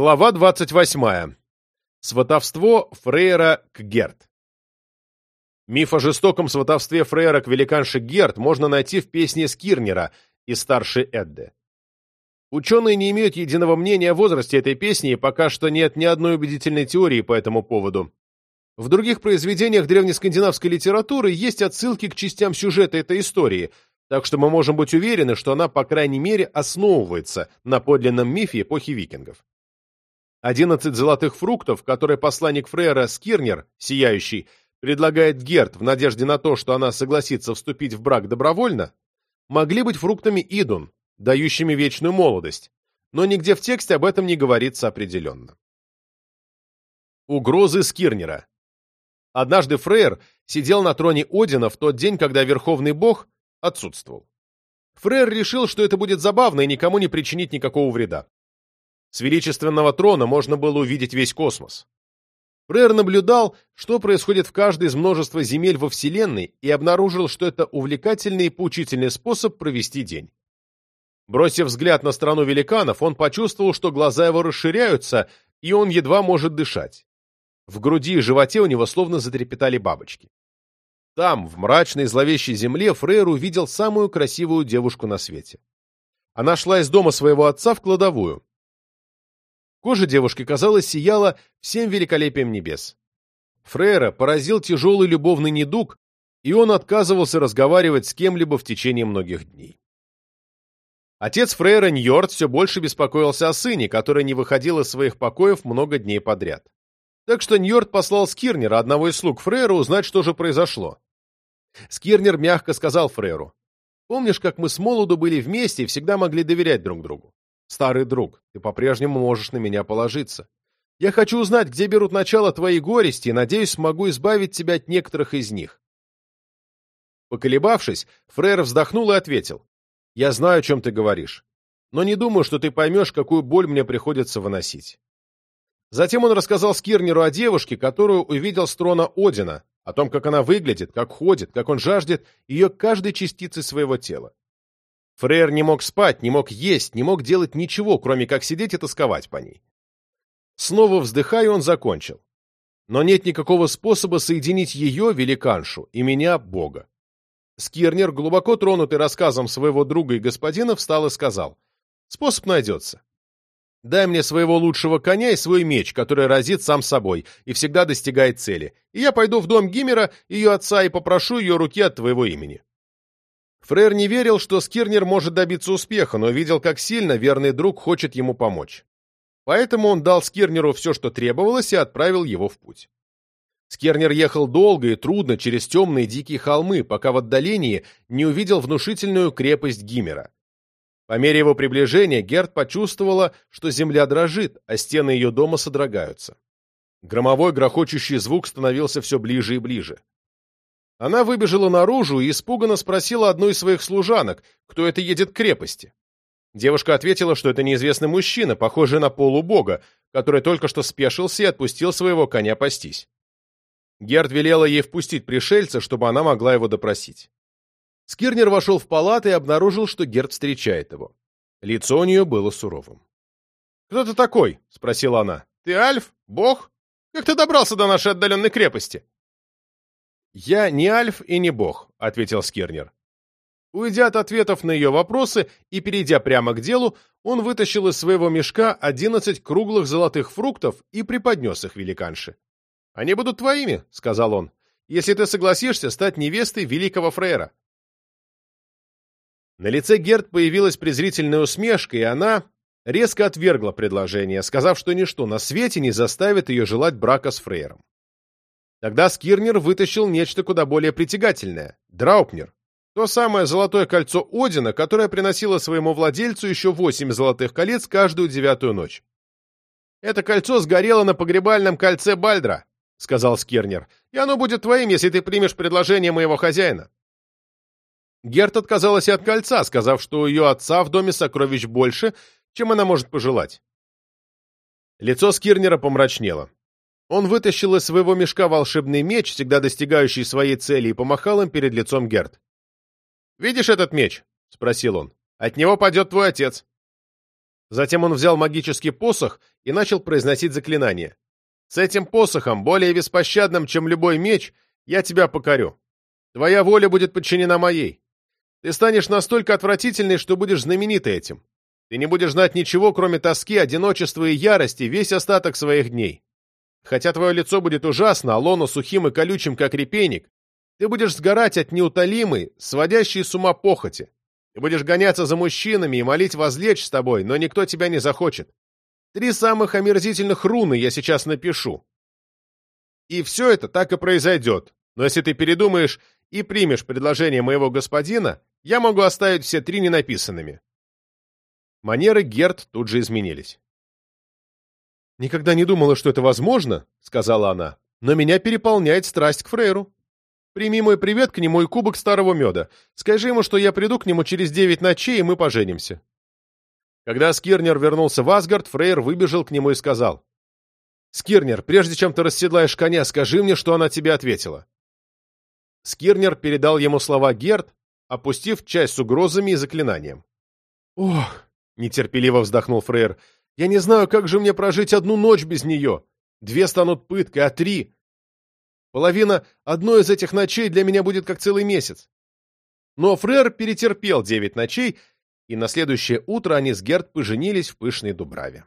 Глава 28. Сватовство Фрейра к Герт. Миф о жестоком сватовстве Фрейра к великанше Герт можно найти в песне Скирнера из старшей Эдды. Ученые не имеют единого мнения о возрасте этой песни, и пока что нет ни одной убедительной теории по этому поводу. В других произведениях древнескандинавской литературы есть отсылки к частям сюжета этой истории, так что мы можем быть уверены, что она, по крайней мере, основывается на подлинном мифе эпохи викингов. Одиннадцать золотых фруктов, которые посланник Фрейра Скирнер, сияющий, предлагает Герт в надежде на то, что она согласится вступить в брак добровольно, могли быть фруктами Идун, дающими вечную молодость, но нигде в тексте об этом не говорится определенно. Угрозы Скирнера Однажды Фрейр сидел на троне Одина в тот день, когда Верховный Бог отсутствовал. Фрейр решил, что это будет забавно и никому не причинит никакого вреда. С величественного трона можно было увидеть весь космос. Фрейр наблюдал, что происходит в каждой из множества земель во Вселенной, и обнаружил, что это увлекательный и поучительный способ провести день. Бросив взгляд на страну великанов, он почувствовал, что глаза его расширяются, и он едва может дышать. В груди и животе у него словно затрепетали бабочки. Там, в мрачной зловещей земле, Фрейр увидел самую красивую девушку на свете. Она шла из дома своего отца в кладовую. Кожа девушки, казалось, сияла всем великолепием небес. Фрейра поразил тяжелый любовный недуг, и он отказывался разговаривать с кем-либо в течение многих дней. Отец Фрейра Ньорд все больше беспокоился о сыне, который не выходил из своих покоев много дней подряд. Так что Ньорд послал Скирнера, одного из слуг Фрейра, узнать, что же произошло. Скирнер мягко сказал Фрейру, «Помнишь, как мы с молоду были вместе и всегда могли доверять друг другу? Старый друг, ты по-прежнему можешь на меня положиться. Я хочу узнать, где берут начало твои горести, и, надеюсь, смогу избавить тебя от некоторых из них. Поколебавшись, Фрейр вздохнул и ответил. Я знаю, о чем ты говоришь, но не думаю, что ты поймешь, какую боль мне приходится выносить. Затем он рассказал Скирнеру о девушке, которую увидел с трона Одина, о том, как она выглядит, как ходит, как он жаждет ее каждой частицы своего тела. Фрейр не мог спать, не мог есть, не мог делать ничего, кроме как сидеть и тосковать по ней. Снова вздыхая, он закончил. Но нет никакого способа соединить ее, великаншу, и меня, Бога. Скирнер, глубоко тронутый рассказом своего друга и господина, встал и сказал. Способ найдется. Дай мне своего лучшего коня и свой меч, который разит сам собой и всегда достигает цели, и я пойду в дом Гимера, ее отца, и попрошу ее руки от твоего имени. Фрейр не верил, что Скирнер может добиться успеха, но видел, как сильно верный друг хочет ему помочь. Поэтому он дал Скирнеру все, что требовалось, и отправил его в путь. Скирнер ехал долго и трудно через темные дикие холмы, пока в отдалении не увидел внушительную крепость Гимера. По мере его приближения Герд почувствовала, что земля дрожит, а стены ее дома содрогаются. Громовой грохочущий звук становился все ближе и ближе. Она выбежала наружу и испуганно спросила одну из своих служанок, кто это едет к крепости. Девушка ответила, что это неизвестный мужчина, похожий на полубога, который только что спешился и отпустил своего коня пастись. Герд велела ей впустить пришельца, чтобы она могла его допросить. Скирнер вошел в палату и обнаружил, что Герд встречает его. Лицо у нее было суровым. «Кто ты такой?» — спросила она. «Ты Альф? Бог? Как ты добрался до нашей отдаленной крепости?» «Я не Альф и не Бог», — ответил Скирнер. Уйдя от ответов на ее вопросы и перейдя прямо к делу, он вытащил из своего мешка одиннадцать круглых золотых фруктов и преподнес их великанше. «Они будут твоими», — сказал он, — «если ты согласишься стать невестой великого фрейра». На лице Герд появилась презрительная усмешка, и она резко отвергла предложение, сказав, что ничто на свете не заставит ее желать брака с фрейром. Тогда Скирнер вытащил нечто куда более притягательное — Драупнер. То самое золотое кольцо Одина, которое приносило своему владельцу еще восемь золотых колец каждую девятую ночь. «Это кольцо сгорело на погребальном кольце Бальдра», — сказал Скирнер, «и оно будет твоим, если ты примешь предложение моего хозяина». Герт отказалась и от кольца, сказав, что у ее отца в доме сокровищ больше, чем она может пожелать. Лицо Скирнера помрачнело. Он вытащил из своего мешка волшебный меч, всегда достигающий своей цели, и помахал им перед лицом Герд. «Видишь этот меч?» — спросил он. «От него падет твой отец». Затем он взял магический посох и начал произносить заклинание. «С этим посохом, более беспощадным, чем любой меч, я тебя покорю. Твоя воля будет подчинена моей. Ты станешь настолько отвратительной, что будешь знаменитой этим. Ты не будешь знать ничего, кроме тоски, одиночества и ярости весь остаток своих дней. Хотя твое лицо будет ужасно, а лоно сухим и колючим, как репейник, ты будешь сгорать от неутолимой, сводящей с ума похоти. Ты будешь гоняться за мужчинами и молить возлечь с тобой, но никто тебя не захочет. Три самых омерзительных руны я сейчас напишу. И все это так и произойдет. Но если ты передумаешь и примешь предложение моего господина, я могу оставить все три ненаписанными. Манеры Герт тут же изменились. «Никогда не думала, что это возможно», — сказала она, — «но меня переполняет страсть к Фрейру. Прими мой привет к нему и кубок старого меда. Скажи ему, что я приду к нему через девять ночей, и мы поженимся». Когда Скирнер вернулся в Асгард, Фрейр выбежал к нему и сказал. «Скирнер, прежде чем ты расседлаешь коня, скажи мне, что она тебе ответила». Скирнер передал ему слова Герд, опустив часть с угрозами и заклинанием. «Ох!» — нетерпеливо вздохнул Фрейр. «Я не знаю, как же мне прожить одну ночь без нее. Две станут пыткой, а три Половина одной из этих ночей для меня будет как целый месяц. Но Фрер перетерпел девять ночей, и на следующее утро они с Герд поженились в пышной Дубраве.